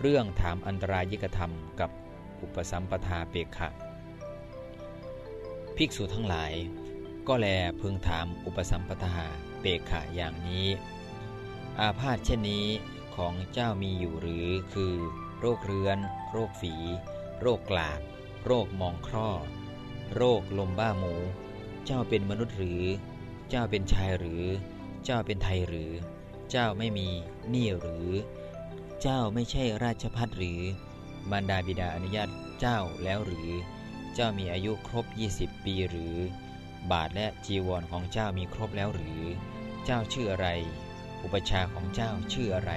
เรื่องถามอันตรายิกธรรมกับอุปสัมปทาเปกขะ ภิกษุทั้งหลาย ก็แลพึงถามอุปสัมปทาเปกขะอย่างนี้ อาพาธเช่นนี้ของเจ้ามีอยู่หรือคือ โรคเรื้อน โรคฝี โรคกลาก โรคมองคร่อ โรคลมบ้าหมู เจ้าเป็นมนุษย์หรือ เจ้าเป็นชายหรือ เจ้าเป็นไทยหรือ เจ้าไม่มีนี้หรือ เจ้าไม่ใช่ราชพัฒหรือ มารดาบิดาอนุญาตเจ้าแล้วหรือ เจ้ามีอายุครบ 20 ปีหรือ บาทและจีวรของเจ้ามีครบแล้วหรือ เจ้าชื่ออะไร อุปชาของเจ้าชื่ออะไร